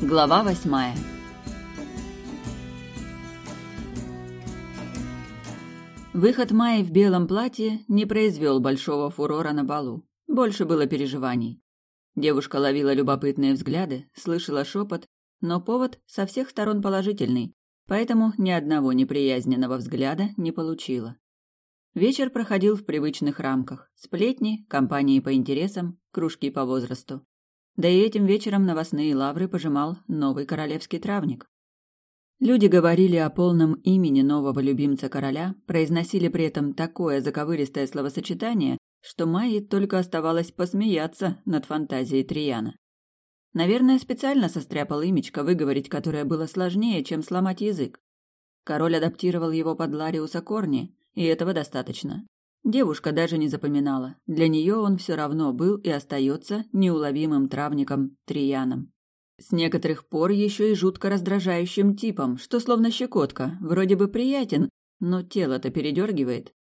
Глава восьмая Выход Майи в белом платье не произвел большого фурора на балу. Больше было переживаний. Девушка ловила любопытные взгляды, слышала шепот, но повод со всех сторон положительный, поэтому ни одного неприязненного взгляда не получила. Вечер проходил в привычных рамках. Сплетни, компании по интересам, кружки по возрасту. Да и этим вечером новостные лавры пожимал новый королевский травник. Люди говорили о полном имени нового любимца короля, произносили при этом такое заковыристое словосочетание, что Майе только оставалось посмеяться над фантазией Трияна. Наверное, специально состряпал имечко, выговорить которое было сложнее, чем сломать язык. Король адаптировал его под Лариуса Корни, и этого достаточно. Девушка даже не запоминала. Для нее он все равно был и остается неуловимым травником Трияном. С некоторых пор еще и жутко раздражающим типом, что словно щекотка, вроде бы приятен, но тело-то передергивает.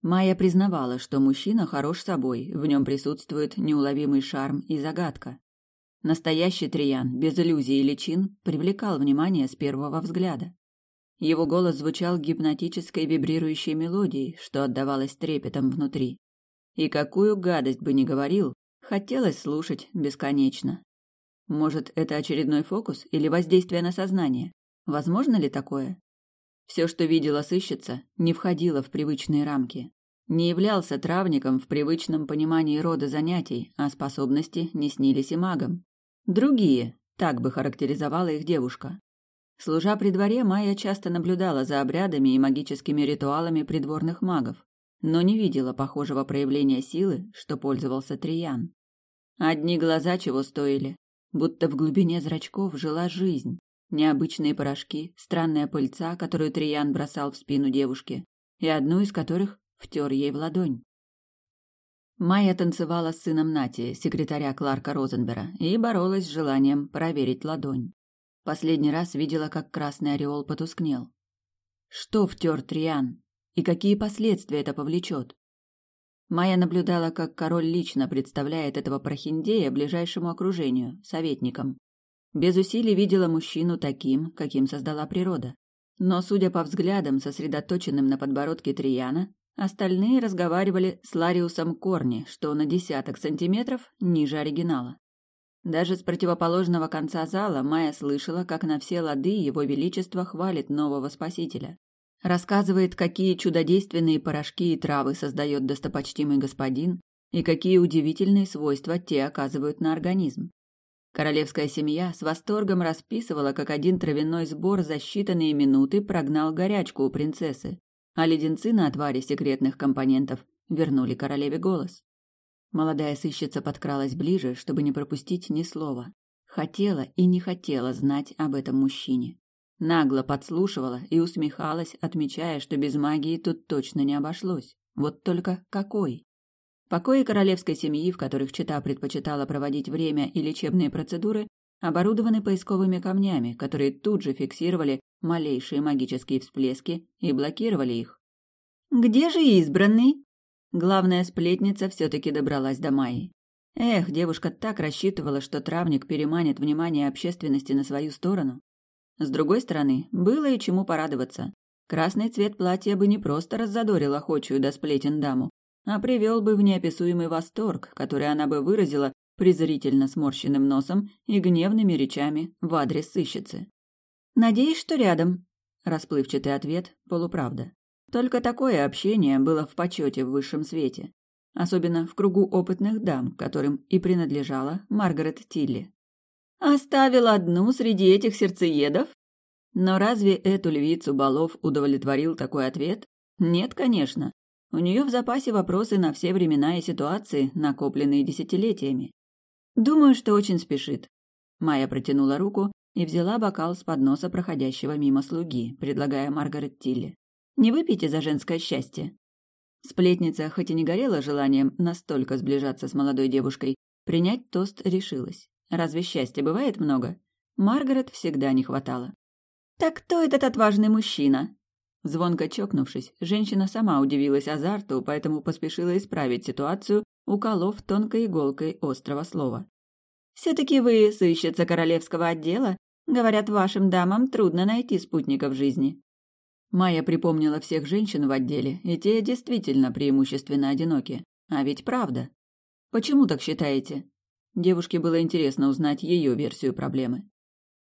Майя признавала, что мужчина хорош собой, в нем присутствует неуловимый шарм и загадка. Настоящий Триян, без иллюзий и личин, привлекал внимание с первого взгляда. Его голос звучал гипнотической вибрирующей мелодией, что отдавалось трепетом внутри. И какую гадость бы ни говорил, хотелось слушать бесконечно. Может, это очередной фокус или воздействие на сознание? Возможно ли такое? Все, что видела сыщица, не входило в привычные рамки. Не являлся травником в привычном понимании рода занятий, а способности не снились и магам. Другие, так бы характеризовала их девушка. Служа при дворе, Майя часто наблюдала за обрядами и магическими ритуалами придворных магов, но не видела похожего проявления силы, что пользовался Триян. Одни глаза чего стоили, будто в глубине зрачков жила жизнь. Необычные порошки, странная пыльца, которую Триян бросал в спину девушки, и одну из которых втер ей в ладонь. Майя танцевала с сыном Нати, секретаря Кларка Розенбера, и боролась с желанием проверить ладонь. Последний раз видела, как красный ореол потускнел. Что втер Триан? И какие последствия это повлечет? Майя наблюдала, как король лично представляет этого прохиндея ближайшему окружению, советникам. Без усилий видела мужчину таким, каким создала природа. Но, судя по взглядам, сосредоточенным на подбородке Трияна, Остальные разговаривали с Лариусом Корни, что на десяток сантиметров ниже оригинала. Даже с противоположного конца зала Майя слышала, как на все лады его величество хвалит нового спасителя. Рассказывает, какие чудодейственные порошки и травы создает достопочтимый господин и какие удивительные свойства те оказывают на организм. Королевская семья с восторгом расписывала, как один травяной сбор за считанные минуты прогнал горячку у принцессы, а леденцы на отваре секретных компонентов вернули королеве голос. Молодая сыщица подкралась ближе, чтобы не пропустить ни слова. Хотела и не хотела знать об этом мужчине. Нагло подслушивала и усмехалась, отмечая, что без магии тут точно не обошлось. Вот только какой? Покои королевской семьи, в которых чита предпочитала проводить время и лечебные процедуры, оборудованы поисковыми камнями, которые тут же фиксировали малейшие магические всплески и блокировали их. «Где же избранный?» Главная сплетница все-таки добралась до Майи. Эх, девушка так рассчитывала, что травник переманит внимание общественности на свою сторону. С другой стороны, было и чему порадоваться. Красный цвет платья бы не просто раззадорил охочую до сплетен даму, а привел бы в неописуемый восторг, который она бы выразила презрительно сморщенным носом и гневными речами в адрес сыщицы. «Надеюсь, что рядом», — расплывчатый ответ — полуправда. Только такое общение было в почете в высшем свете, особенно в кругу опытных дам, которым и принадлежала Маргарет Тилли. «Оставил одну среди этих сердцеедов?» Но разве эту львицу балов удовлетворил такой ответ? Нет, конечно. У нее в запасе вопросы на все времена и ситуации, накопленные десятилетиями. Думаю, что очень спешит. Майя протянула руку и взяла бокал с подноса проходящего мимо слуги, предлагая Маргарет Тилли. «Не выпейте за женское счастье». Сплетница, хоть и не горела желанием настолько сближаться с молодой девушкой, принять тост решилась. Разве счастья бывает много? Маргарет всегда не хватало. «Так кто этот отважный мужчина?» Звонко чокнувшись, женщина сама удивилась азарту, поэтому поспешила исправить ситуацию, уколов тонкой иголкой острого слова. Все-таки вы сыщица королевского отдела. Говорят, вашим дамам трудно найти спутников жизни». Майя припомнила всех женщин в отделе, и те действительно преимущественно одиноки. А ведь правда. Почему так считаете? Девушке было интересно узнать ее версию проблемы.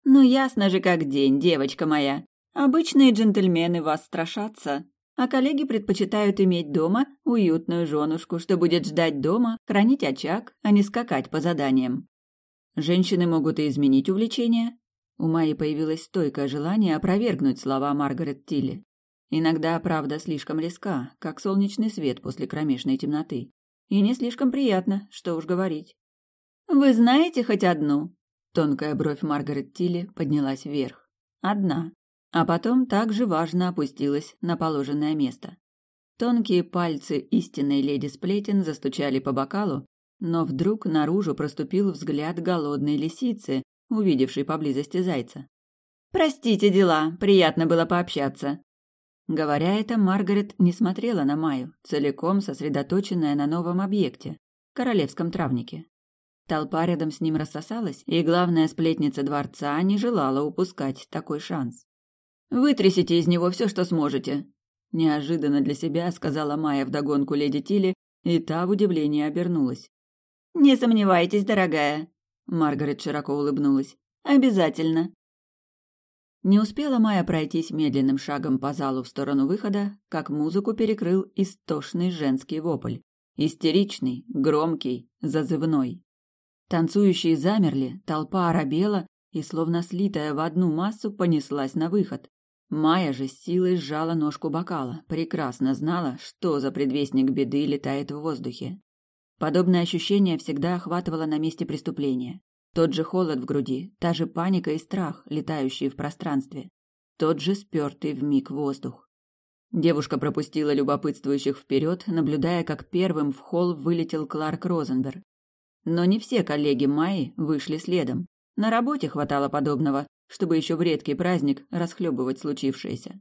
«Ну, ясно же, как день, девочка моя. Обычные джентльмены вас страшатся, а коллеги предпочитают иметь дома уютную женушку, что будет ждать дома, хранить очаг, а не скакать по заданиям. Женщины могут и изменить увлечение. У Майи появилось стойкое желание опровергнуть слова Маргарет Тилли. Иногда правда слишком резка, как солнечный свет после кромешной темноты. И не слишком приятно, что уж говорить. «Вы знаете хоть одну?» Тонкая бровь Маргарет Тилли поднялась вверх. «Одна». А потом также важно опустилась на положенное место. Тонкие пальцы истинной леди Сплетен застучали по бокалу, но вдруг наружу проступил взгляд голодной лисицы, увидевшей поблизости зайца. «Простите дела, приятно было пообщаться». Говоря это, Маргарет не смотрела на Майю, целиком сосредоточенная на новом объекте – королевском травнике. Толпа рядом с ним рассосалась, и главная сплетница дворца не желала упускать такой шанс. «Вытрясите из него все, что сможете», – неожиданно для себя сказала Майя вдогонку леди Тилли, и та в удивлении обернулась. «Не сомневайтесь, дорогая», — Маргарет широко улыбнулась. «Обязательно». Не успела Майя пройтись медленным шагом по залу в сторону выхода, как музыку перекрыл истошный женский вопль. Истеричный, громкий, зазывной. Танцующие замерли, толпа оробела и, словно слитая в одну массу, понеслась на выход. Майя же с силой сжала ножку бокала, прекрасно знала, что за предвестник беды летает в воздухе. Подобное ощущение всегда охватывало на месте преступления. Тот же холод в груди, та же паника и страх, летающие в пространстве. Тот же спертый вмиг воздух. Девушка пропустила любопытствующих вперед, наблюдая, как первым в холл вылетел Кларк Розенберг. Но не все коллеги Майи вышли следом. На работе хватало подобного, чтобы еще в редкий праздник расхлебывать случившееся.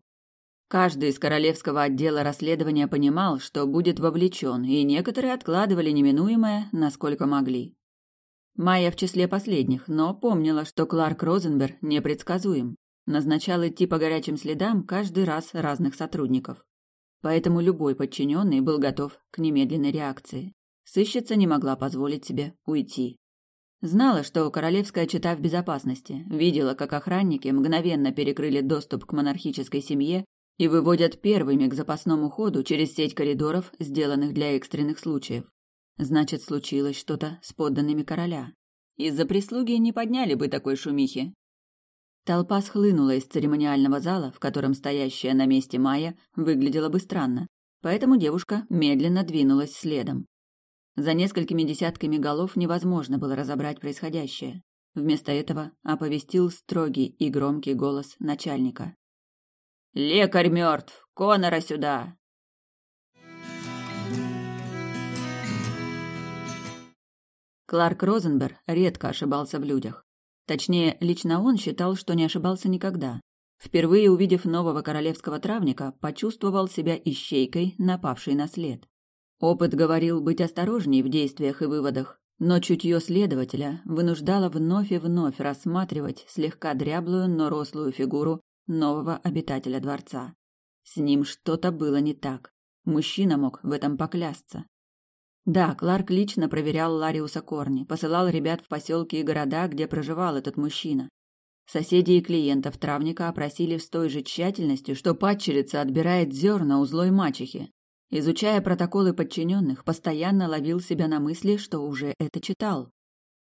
Каждый из королевского отдела расследования понимал, что будет вовлечен, и некоторые откладывали неминуемое, насколько могли. Майя в числе последних, но помнила, что Кларк Розенберг непредсказуем. Назначал идти по горячим следам каждый раз разных сотрудников. Поэтому любой подчиненный был готов к немедленной реакции. Сыщица не могла позволить себе уйти. Знала, что королевская чета в безопасности, видела, как охранники мгновенно перекрыли доступ к монархической семье и выводят первыми к запасному ходу через сеть коридоров, сделанных для экстренных случаев. Значит, случилось что-то с подданными короля. Из-за прислуги не подняли бы такой шумихи. Толпа схлынула из церемониального зала, в котором стоящая на месте Майя выглядела бы странно, поэтому девушка медленно двинулась следом. За несколькими десятками голов невозможно было разобрать происходящее. Вместо этого оповестил строгий и громкий голос начальника. «Лекарь мертв! Конора сюда!» Кларк Розенберг редко ошибался в людях. Точнее, лично он считал, что не ошибался никогда. Впервые увидев нового королевского травника, почувствовал себя ищейкой, напавшей на след. Опыт говорил быть осторожней в действиях и выводах, но чутье следователя вынуждало вновь и вновь рассматривать слегка дряблую, но рослую фигуру нового обитателя дворца. С ним что-то было не так. Мужчина мог в этом поклясться. Да, Кларк лично проверял Лариуса Корни, посылал ребят в поселки и города, где проживал этот мужчина. Соседей и клиентов травника опросили с той же тщательностью, что падчерица отбирает зерна у злой мачехи. Изучая протоколы подчиненных, постоянно ловил себя на мысли, что уже это читал.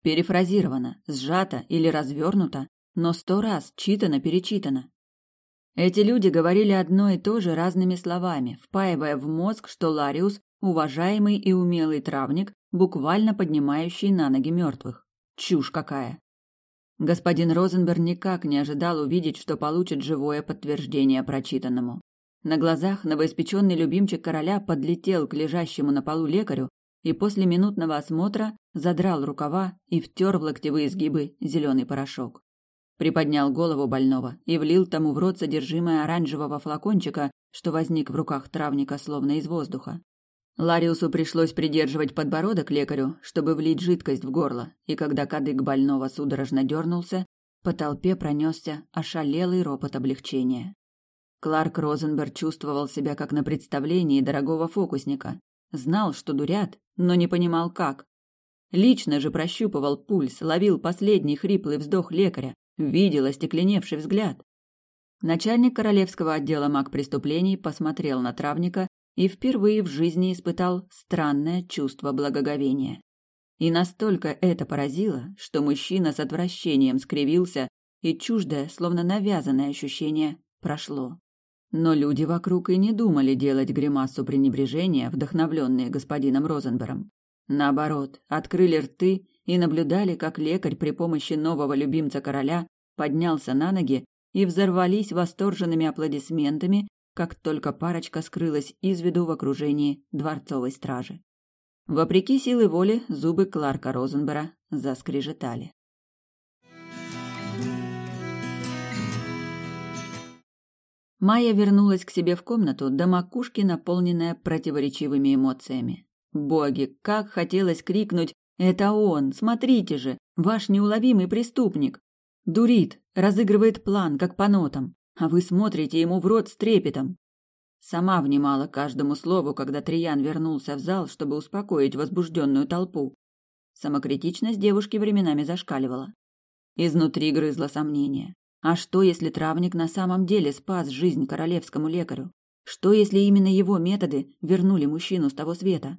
Перефразировано, сжато или развернуто, но сто раз читано-перечитано. Эти люди говорили одно и то же разными словами, впаивая в мозг, что Лариус – уважаемый и умелый травник, буквально поднимающий на ноги мертвых. Чушь какая! Господин Розенберг никак не ожидал увидеть, что получит живое подтверждение прочитанному. На глазах новоиспеченный любимчик короля подлетел к лежащему на полу лекарю и после минутного осмотра задрал рукава и втер в локтевые сгибы зеленый порошок приподнял голову больного и влил тому в рот содержимое оранжевого флакончика, что возник в руках травника словно из воздуха. Лариусу пришлось придерживать подбородок лекарю, чтобы влить жидкость в горло, и когда кадык больного судорожно дернулся, по толпе пронесся ошалелый ропот облегчения. Кларк Розенберг чувствовал себя как на представлении дорогого фокусника. Знал, что дурят, но не понимал как. Лично же прощупывал пульс, ловил последний хриплый вздох лекаря, видел остекленевший взгляд. Начальник королевского отдела маг преступлений посмотрел на травника и впервые в жизни испытал странное чувство благоговения. И настолько это поразило, что мужчина с отвращением скривился, и чуждое, словно навязанное ощущение прошло. Но люди вокруг и не думали делать гримасу пренебрежения, вдохновленные господином Розенбером. Наоборот, открыли рты и наблюдали, как лекарь при помощи нового любимца короля поднялся на ноги и взорвались восторженными аплодисментами, как только парочка скрылась из виду в окружении дворцовой стражи. Вопреки силы воли, зубы Кларка Розенбера заскрежетали. Майя вернулась к себе в комнату до макушки, наполненная противоречивыми эмоциями. Боги, как хотелось крикнуть «Это он! Смотрите же! Ваш неуловимый преступник! Дурит, разыгрывает план, как по нотам, а вы смотрите ему в рот с трепетом!» Сама внимала каждому слову, когда Триян вернулся в зал, чтобы успокоить возбужденную толпу. Самокритичность девушки временами зашкаливала. Изнутри грызло сомнение. А что, если травник на самом деле спас жизнь королевскому лекарю? Что, если именно его методы вернули мужчину с того света?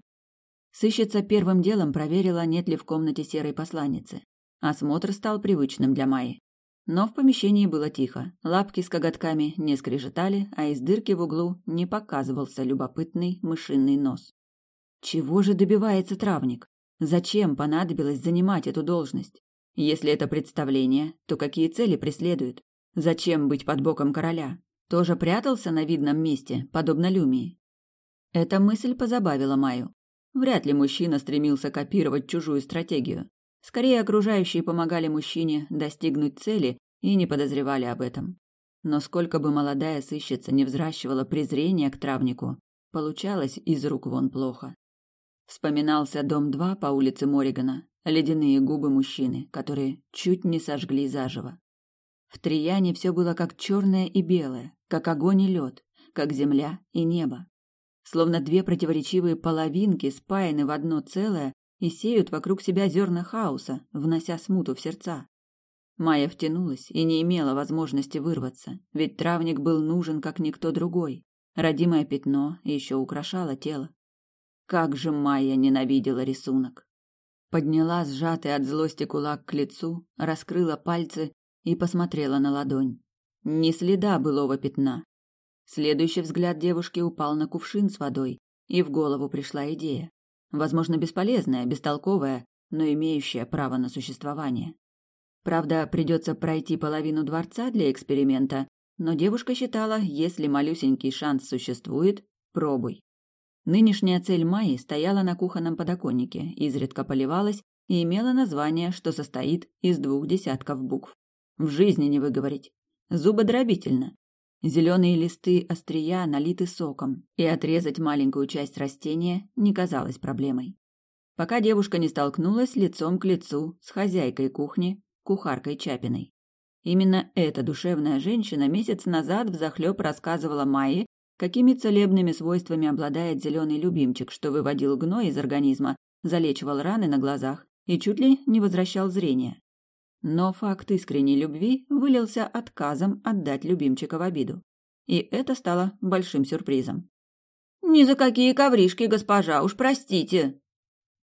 Сыщица первым делом проверила, нет ли в комнате серой посланницы. Осмотр стал привычным для Майи. Но в помещении было тихо. Лапки с коготками не скрежетали, а из дырки в углу не показывался любопытный мышиный нос. Чего же добивается травник? Зачем понадобилось занимать эту должность? Если это представление, то какие цели преследует? Зачем быть под боком короля? Тоже прятался на видном месте, подобно Люмии? Эта мысль позабавила Майю. Вряд ли мужчина стремился копировать чужую стратегию. Скорее, окружающие помогали мужчине достигнуть цели и не подозревали об этом. Но сколько бы молодая сыщица не взращивала презрение к травнику, получалось из рук вон плохо. Вспоминался дом 2 по улице Моригана, ледяные губы мужчины, которые чуть не сожгли заживо. В Трияне все было как черное и белое, как огонь и лед, как земля и небо. Словно две противоречивые половинки спаяны в одно целое и сеют вокруг себя зерна хаоса, внося смуту в сердца. Майя втянулась и не имела возможности вырваться, ведь травник был нужен, как никто другой. Родимое пятно еще украшало тело. Как же Майя ненавидела рисунок! Подняла сжатый от злости кулак к лицу, раскрыла пальцы и посмотрела на ладонь. Ни следа былого пятна. Следующий взгляд девушки упал на кувшин с водой, и в голову пришла идея возможно, бесполезная, бестолковая, но имеющая право на существование. Правда, придется пройти половину дворца для эксперимента, но девушка считала, если малюсенький шанс существует, пробуй. Нынешняя цель Майи стояла на кухонном подоконнике, изредка поливалась и имела название, что состоит из двух десятков букв. В жизни не выговорить. Зубодробительно. Зеленые листы острия налиты соком, и отрезать маленькую часть растения не казалось проблемой. Пока девушка не столкнулась лицом к лицу с хозяйкой кухни, кухаркой Чапиной. Именно эта душевная женщина месяц назад взахлеб рассказывала Майе, какими целебными свойствами обладает зеленый любимчик, что выводил гной из организма, залечивал раны на глазах и чуть ли не возвращал зрение. Но факт искренней любви вылился отказом отдать любимчика в обиду. И это стало большим сюрпризом. «Ни за какие ковришки, госпожа, уж простите!»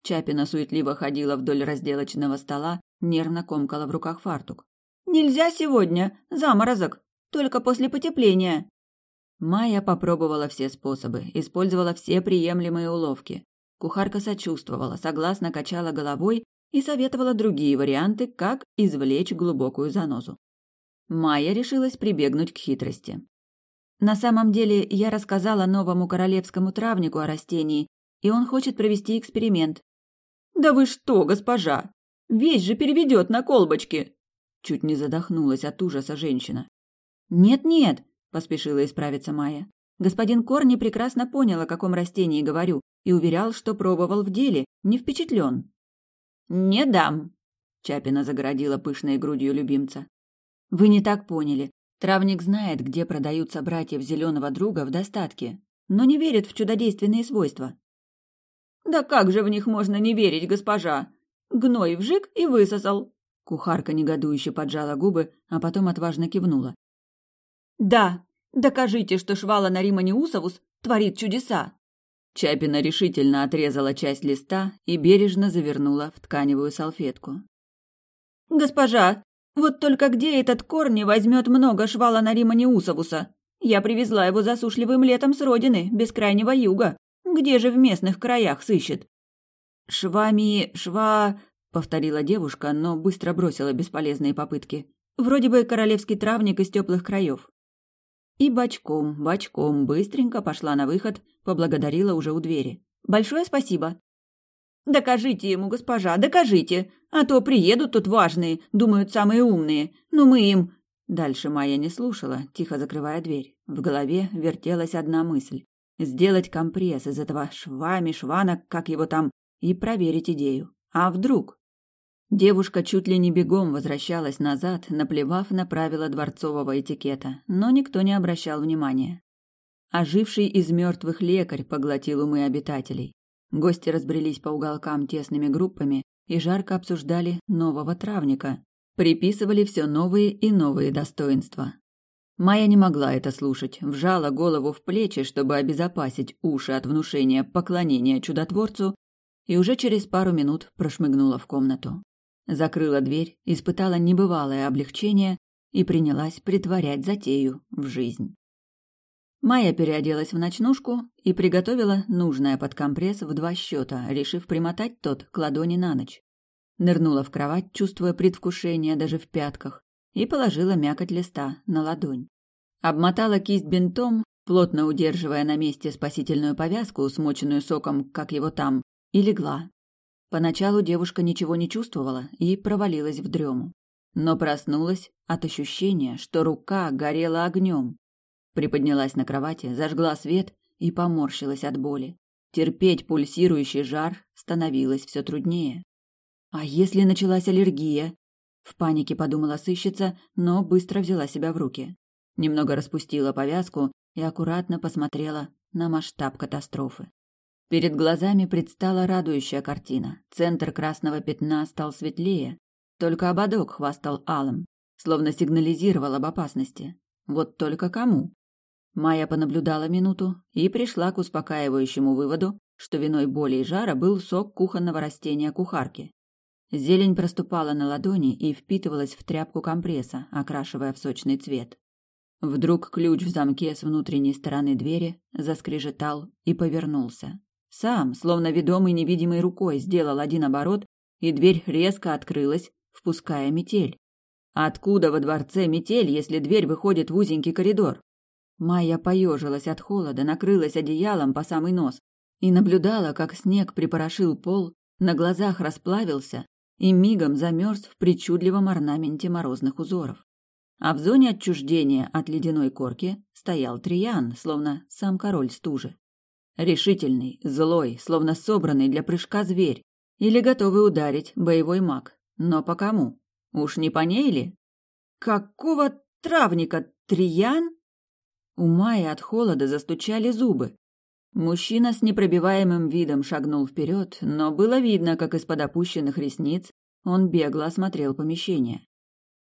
Чапина суетливо ходила вдоль разделочного стола, нервно комкала в руках фартук. «Нельзя сегодня! Заморозок! Только после потепления!» Майя попробовала все способы, использовала все приемлемые уловки. Кухарка сочувствовала, согласно качала головой и советовала другие варианты, как извлечь глубокую занозу. Майя решилась прибегнуть к хитрости. На самом деле, я рассказала новому королевскому травнику о растении, и он хочет провести эксперимент. «Да вы что, госпожа! Весь же переведет на колбочки!» Чуть не задохнулась от ужаса женщина. «Нет-нет», — поспешила исправиться Майя. Господин Корни прекрасно понял, о каком растении говорю, и уверял, что пробовал в деле, не впечатлен. «Не дам!» — Чапина загородила пышной грудью любимца. «Вы не так поняли. Травник знает, где продаются братьев зеленого друга в достатке, но не верит в чудодейственные свойства». «Да как же в них можно не верить, госпожа? Гной вжик и высосал!» Кухарка негодующе поджала губы, а потом отважно кивнула. «Да, докажите, что швала Нарима Неусовус творит чудеса!» Чапина решительно отрезала часть листа и бережно завернула в тканевую салфетку. «Госпожа, вот только где этот корни возьмет много швала Нарима Неусовуса? Я привезла его засушливым летом с родины, бескрайнего юга. Где же в местных краях сыщет?» «Швами... шва...» — повторила девушка, но быстро бросила бесполезные попытки. «Вроде бы королевский травник из теплых краев. И бочком, бочком быстренько пошла на выход, поблагодарила уже у двери. «Большое спасибо!» «Докажите ему, госпожа, докажите! А то приедут тут важные, думают самые умные. Ну мы им...» Дальше Майя не слушала, тихо закрывая дверь. В голове вертелась одна мысль. Сделать компресс из этого швами, швана, как его там, и проверить идею. А вдруг? Девушка чуть ли не бегом возвращалась назад, наплевав на правила дворцового этикета, но никто не обращал внимания. Оживший из мертвых лекарь поглотил умы обитателей. Гости разбрелись по уголкам тесными группами и жарко обсуждали нового травника, приписывали все новые и новые достоинства. Майя не могла это слушать, вжала голову в плечи, чтобы обезопасить уши от внушения поклонения чудотворцу, и уже через пару минут прошмыгнула в комнату закрыла дверь, испытала небывалое облегчение и принялась притворять затею в жизнь. Майя переоделась в ночнушку и приготовила нужное под компресс в два счета, решив примотать тот к ладони на ночь. Нырнула в кровать, чувствуя предвкушение даже в пятках, и положила мякоть листа на ладонь. Обмотала кисть бинтом, плотно удерживая на месте спасительную повязку, смоченную соком, как его там, и легла. Поначалу девушка ничего не чувствовала и провалилась в дрему. Но проснулась от ощущения, что рука горела огнем. Приподнялась на кровати, зажгла свет и поморщилась от боли. Терпеть пульсирующий жар становилось все труднее. А если началась аллергия? В панике подумала сыщица, но быстро взяла себя в руки. Немного распустила повязку и аккуратно посмотрела на масштаб катастрофы. Перед глазами предстала радующая картина. Центр красного пятна стал светлее, только ободок хвастал алым, словно сигнализировал об опасности. Вот только кому? Майя понаблюдала минуту и пришла к успокаивающему выводу, что виной боли и жара был сок кухонного растения кухарки. Зелень проступала на ладони и впитывалась в тряпку компресса, окрашивая в сочный цвет. Вдруг ключ в замке с внутренней стороны двери заскрежетал и повернулся. Сам, словно ведомый невидимой рукой, сделал один оборот, и дверь резко открылась, впуская метель. Откуда во дворце метель, если дверь выходит в узенький коридор? Майя поежилась от холода, накрылась одеялом по самый нос и наблюдала, как снег припорошил пол, на глазах расплавился и мигом замерз в причудливом орнаменте морозных узоров. А в зоне отчуждения от ледяной корки стоял Триян, словно сам король стужи. Решительный, злой, словно собранный для прыжка зверь. Или готовый ударить боевой маг. Но по кому? Уж не по ней ли? Какого травника? Триян? У Майи от холода застучали зубы. Мужчина с непробиваемым видом шагнул вперед, но было видно, как из-под опущенных ресниц он бегло осмотрел помещение.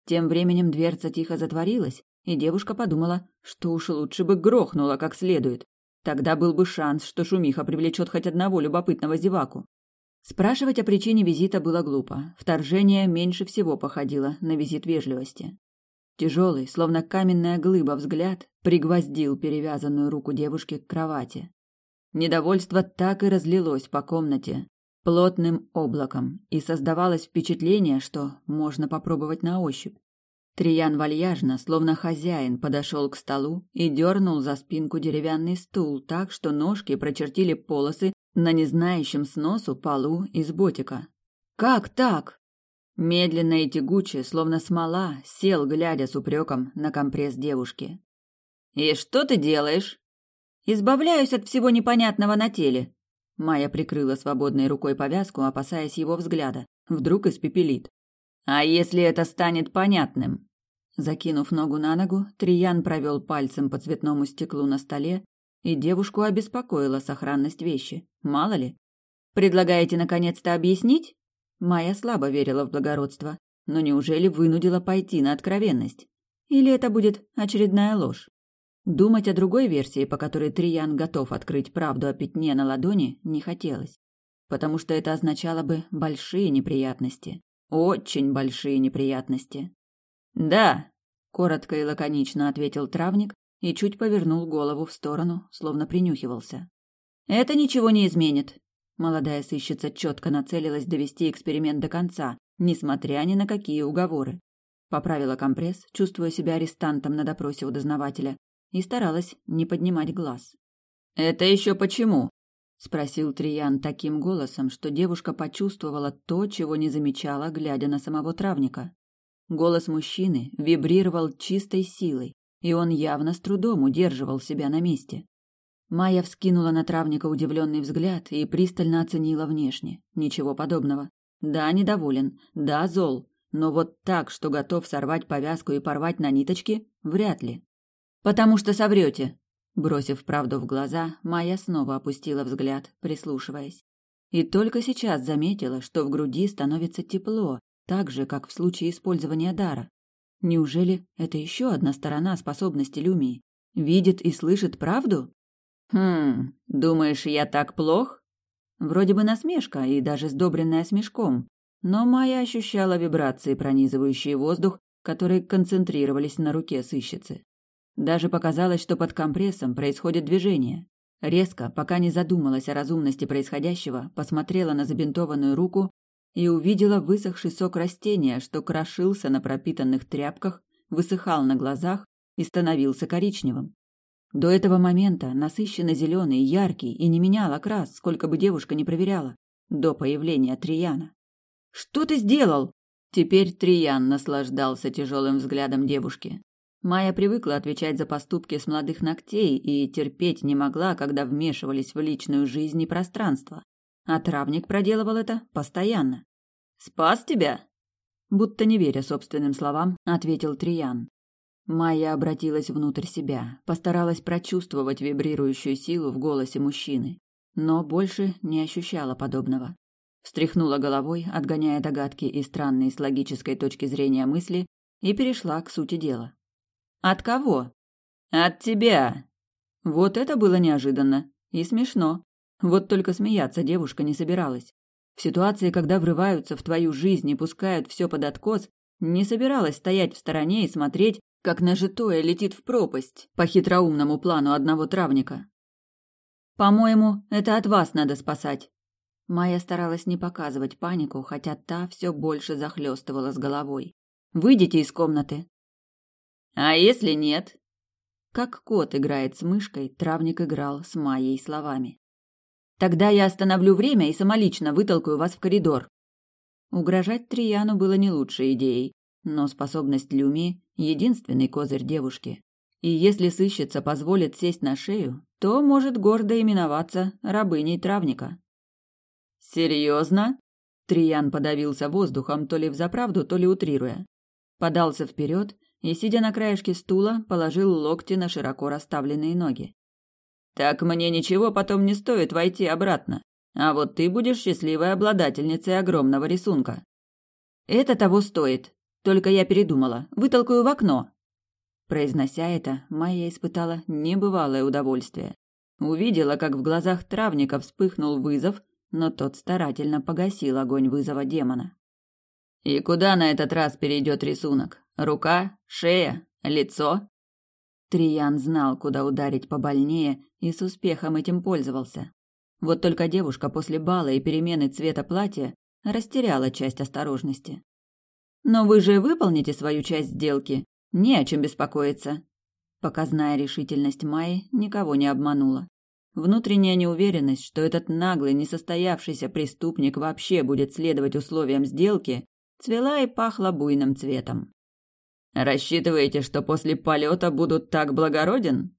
Тем временем дверца тихо затворилась, и девушка подумала, что уж лучше бы грохнула как следует. Тогда был бы шанс, что шумиха привлечет хоть одного любопытного зеваку. Спрашивать о причине визита было глупо. Вторжение меньше всего походило на визит вежливости. Тяжелый, словно каменная глыба взгляд, пригвоздил перевязанную руку девушки к кровати. Недовольство так и разлилось по комнате плотным облаком, и создавалось впечатление, что можно попробовать на ощупь. Триян вальяжно, словно хозяин, подошел к столу и дернул за спинку деревянный стул так, что ножки прочертили полосы на незнающем сносу полу из ботика. «Как так?» Медленно и тягуче, словно смола, сел, глядя с упреком на компресс девушки. «И что ты делаешь?» Избавляюсь от всего непонятного на теле. Майя прикрыла свободной рукой повязку, опасаясь его взгляда. Вдруг испепелит. А если это станет понятным? Закинув ногу на ногу, Триян провел пальцем по цветному стеклу на столе, и девушку обеспокоила сохранность вещи. Мало ли. Предлагаете наконец-то объяснить? Майя слабо верила в благородство, но неужели вынудила пойти на откровенность? Или это будет очередная ложь? Думать о другой версии, по которой Триян готов открыть правду о пятне на ладони, не хотелось, потому что это означало бы большие неприятности. Очень большие неприятности. «Да», — коротко и лаконично ответил травник и чуть повернул голову в сторону, словно принюхивался. «Это ничего не изменит». Молодая сыщица четко нацелилась довести эксперимент до конца, несмотря ни на какие уговоры. Поправила компресс, чувствуя себя арестантом на допросе у дознавателя, и старалась не поднимать глаз. «Это еще почему?» — спросил Триян таким голосом, что девушка почувствовала то, чего не замечала, глядя на самого травника. Голос мужчины вибрировал чистой силой, и он явно с трудом удерживал себя на месте. Майя вскинула на травника удивленный взгляд и пристально оценила внешне. Ничего подобного. Да, недоволен, да, зол, но вот так, что готов сорвать повязку и порвать на ниточки, вряд ли. «Потому что соврете!» Бросив правду в глаза, Майя снова опустила взгляд, прислушиваясь. И только сейчас заметила, что в груди становится тепло, так же, как в случае использования дара. Неужели это еще одна сторона способности Люмии? Видит и слышит правду? Хм, думаешь, я так плох? Вроде бы насмешка и даже сдобренная смешком, но Майя ощущала вибрации, пронизывающие воздух, которые концентрировались на руке сыщицы. Даже показалось, что под компрессом происходит движение. Резко, пока не задумалась о разумности происходящего, посмотрела на забинтованную руку и увидела высохший сок растения, что крошился на пропитанных тряпках, высыхал на глазах и становился коричневым. До этого момента насыщенно зеленый, яркий и не менял окрас, сколько бы девушка ни проверяла, до появления Трияна. «Что ты сделал?» Теперь Триян наслаждался тяжелым взглядом девушки. Майя привыкла отвечать за поступки с молодых ногтей и терпеть не могла, когда вмешивались в личную жизнь и пространство. А травник проделывал это постоянно. «Спас тебя?» Будто не веря собственным словам, ответил Триян. Майя обратилась внутрь себя, постаралась прочувствовать вибрирующую силу в голосе мужчины, но больше не ощущала подобного. Встряхнула головой, отгоняя догадки и странные с логической точки зрения мысли, и перешла к сути дела. От кого? От тебя. Вот это было неожиданно и смешно. Вот только смеяться девушка не собиралась. В ситуации, когда врываются в твою жизнь и пускают все под откос, не собиралась стоять в стороне и смотреть, как нажитое летит в пропасть по хитроумному плану одного травника. По-моему, это от вас надо спасать. Майя старалась не показывать панику, хотя та все больше захлестывала с головой. Выйдите из комнаты. А если нет? Как кот играет с мышкой, травник играл с Майей словами. Тогда я остановлю время и самолично вытолкаю вас в коридор. Угрожать Трияну было не лучшей идеей, но способность Люми — единственный козырь девушки. И если сыщица позволит сесть на шею, то может гордо именоваться рабыней травника. «Серьезно?» Триян подавился воздухом, то ли взаправду, то ли утрируя. Подался вперед и, сидя на краешке стула, положил локти на широко расставленные ноги. «Так мне ничего потом не стоит войти обратно, а вот ты будешь счастливой обладательницей огромного рисунка». «Это того стоит, только я передумала, вытолкаю в окно». Произнося это, Майя испытала небывалое удовольствие. Увидела, как в глазах травника вспыхнул вызов, но тот старательно погасил огонь вызова демона. «И куда на этот раз перейдет рисунок? Рука, шея, лицо. Триян знал, куда ударить побольнее, и с успехом этим пользовался. Вот только девушка после бала и перемены цвета платья растеряла часть осторожности. «Но вы же выполните свою часть сделки, не о чем беспокоиться». Показная решительность Майи никого не обманула. Внутренняя неуверенность, что этот наглый, несостоявшийся преступник вообще будет следовать условиям сделки, цвела и пахла буйным цветом. Рассчитываете, что после полета будут так благороден?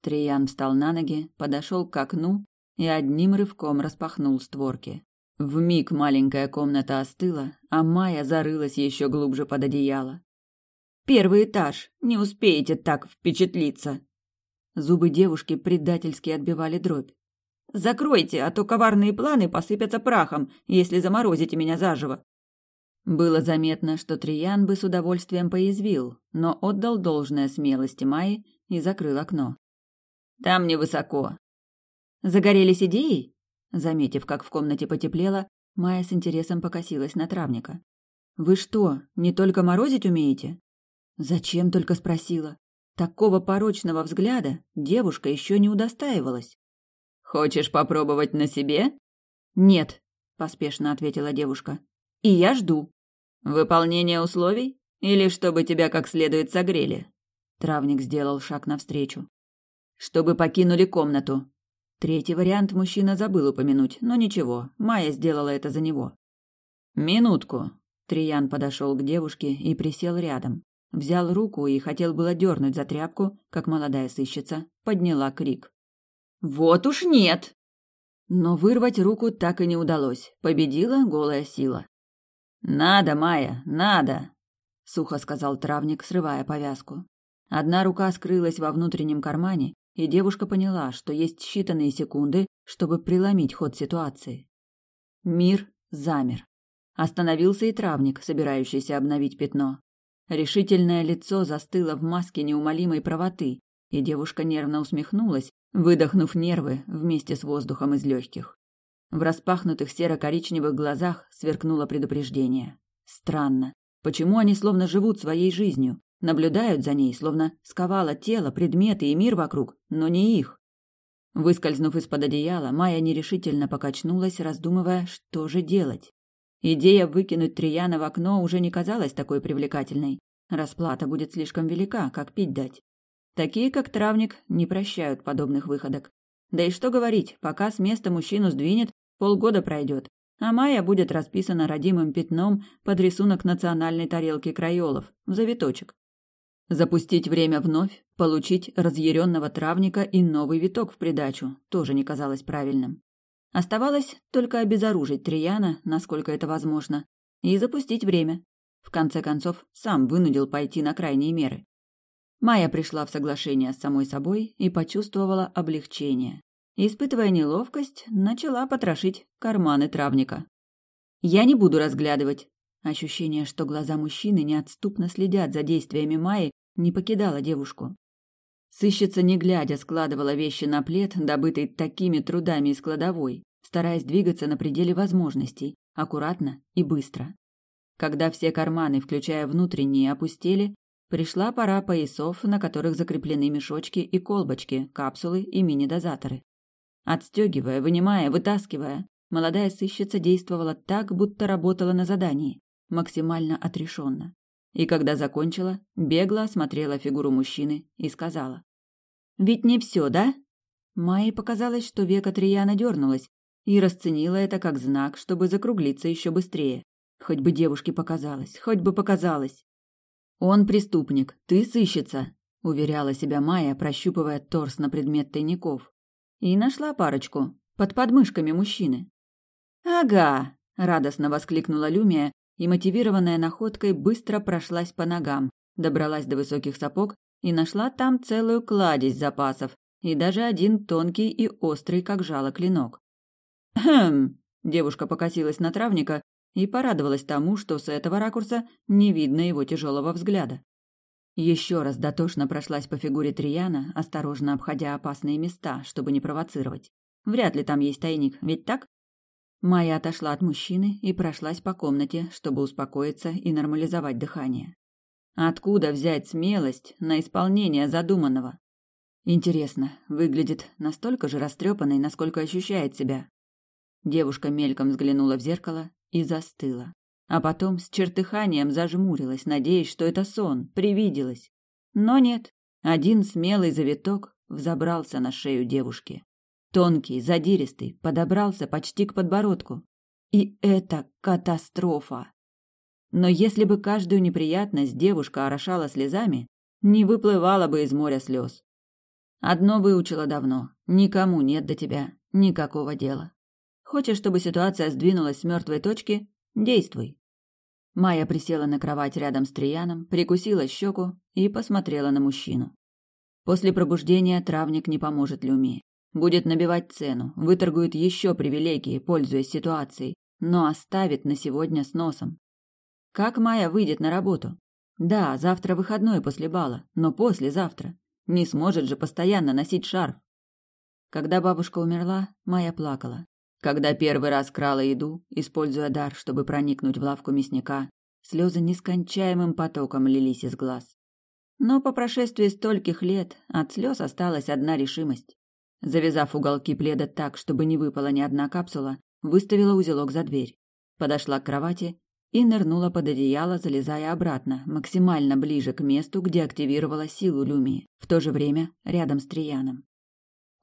Триян встал на ноги, подошел к окну и одним рывком распахнул створки. В миг маленькая комната остыла, а Майя зарылась еще глубже под одеяло. Первый этаж. Не успеете так впечатлиться. Зубы девушки предательски отбивали дробь. Закройте, а то коварные планы посыпятся прахом, если заморозите меня заживо. Было заметно, что Триян бы с удовольствием поязвил, но отдал должное смелости Майи и закрыл окно. Там невысоко. Загорелись идеи? Заметив, как в комнате потеплело, Майя с интересом покосилась на травника. Вы что, не только морозить умеете? Зачем только спросила? Такого порочного взгляда девушка еще не удостаивалась. Хочешь попробовать на себе? Нет, поспешно ответила девушка. И я жду. Выполнение условий или чтобы тебя как следует согрели? Травник сделал шаг навстречу. Чтобы покинули комнату. Третий вариант мужчина забыл упомянуть, но ничего, Майя сделала это за него. Минутку. Триян подошел к девушке и присел рядом. Взял руку и хотел было дернуть за тряпку, как молодая сыщица подняла крик. «Вот уж нет!» Но вырвать руку так и не удалось. Победила голая сила. «Надо, Майя, надо!» — сухо сказал травник, срывая повязку. Одна рука скрылась во внутреннем кармане, и девушка поняла, что есть считанные секунды, чтобы преломить ход ситуации. Мир замер. Остановился и травник, собирающийся обновить пятно. Решительное лицо застыло в маске неумолимой правоты, и девушка нервно усмехнулась, выдохнув нервы вместе с воздухом из легких. В распахнутых серо-коричневых глазах сверкнуло предупреждение. Странно, почему они словно живут своей жизнью, наблюдают за ней, словно сковало тело, предметы и мир вокруг, но не их. Выскользнув из-под одеяла, Майя нерешительно покачнулась, раздумывая, что же делать. Идея выкинуть Трияна в окно уже не казалась такой привлекательной. Расплата будет слишком велика, как пить дать. Такие, как травник, не прощают подобных выходок. Да и что говорить, пока с места мужчину сдвинет, полгода пройдет, а Майя будет расписана родимым пятном под рисунок национальной тарелки Крайолов, в завиточек. Запустить время вновь, получить разъяренного травника и новый виток в придачу тоже не казалось правильным. Оставалось только обезоружить Трияна, насколько это возможно, и запустить время. В конце концов, сам вынудил пойти на крайние меры. Майя пришла в соглашение с самой собой и почувствовала облегчение. Испытывая неловкость, начала потрошить карманы травника. «Я не буду разглядывать». Ощущение, что глаза мужчины неотступно следят за действиями Майи, не покидало девушку. Сыщица, не глядя, складывала вещи на плед, добытый такими трудами из кладовой, стараясь двигаться на пределе возможностей, аккуратно и быстро. Когда все карманы, включая внутренние, опустели, пришла пора поясов, на которых закреплены мешочки и колбочки, капсулы и мини-дозаторы. Отстегивая, вынимая, вытаскивая, молодая сыщица действовала так, будто работала на задании, максимально отрешенно и когда закончила, бегло осмотрела фигуру мужчины и сказала. «Ведь не все, да?» Майе показалось, что века Трияна дернулась, и расценила это как знак, чтобы закруглиться еще быстрее. Хоть бы девушке показалось, хоть бы показалось. «Он преступник, ты сыщица», — уверяла себя Майя, прощупывая торс на предмет тайников. И нашла парочку под подмышками мужчины. «Ага», — радостно воскликнула Люмия, и, мотивированная находкой, быстро прошлась по ногам, добралась до высоких сапог и нашла там целую кладезь запасов и даже один тонкий и острый, как жало, клинок. «Хм!» – девушка покосилась на травника и порадовалась тому, что с этого ракурса не видно его тяжелого взгляда. Еще раз дотошно прошлась по фигуре Трияна, осторожно обходя опасные места, чтобы не провоцировать. Вряд ли там есть тайник, ведь так? Майя отошла от мужчины и прошлась по комнате, чтобы успокоиться и нормализовать дыхание. Откуда взять смелость на исполнение задуманного? Интересно, выглядит настолько же растрепанной, насколько ощущает себя. Девушка мельком взглянула в зеркало и застыла. А потом с чертыханием зажмурилась, надеясь, что это сон, привиделось. Но нет, один смелый завиток взобрался на шею девушки. Тонкий, задиристый, подобрался почти к подбородку. И это катастрофа. Но если бы каждую неприятность девушка орошала слезами, не выплывала бы из моря слез. Одно выучила давно. Никому нет до тебя никакого дела. Хочешь, чтобы ситуация сдвинулась с мертвой точки? Действуй. Майя присела на кровать рядом с Трияном, прикусила щеку и посмотрела на мужчину. После пробуждения травник не поможет Люмии. Будет набивать цену, выторгует еще привилегии, пользуясь ситуацией, но оставит на сегодня с носом. Как Майя выйдет на работу? Да, завтра выходной после бала, но послезавтра. Не сможет же постоянно носить шарф. Когда бабушка умерла, Майя плакала. Когда первый раз крала еду, используя дар, чтобы проникнуть в лавку мясника, слезы нескончаемым потоком лились из глаз. Но по прошествии стольких лет от слез осталась одна решимость. Завязав уголки пледа так, чтобы не выпала ни одна капсула, выставила узелок за дверь. Подошла к кровати и нырнула под одеяло, залезая обратно, максимально ближе к месту, где активировала силу Люмии, в то же время рядом с Трияном.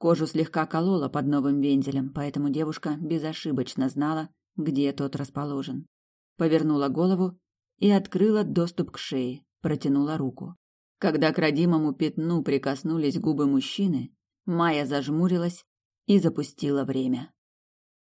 Кожу слегка колола под новым вензелем, поэтому девушка безошибочно знала, где тот расположен. Повернула голову и открыла доступ к шее, протянула руку. Когда к родимому пятну прикоснулись губы мужчины, Майя зажмурилась и запустила время.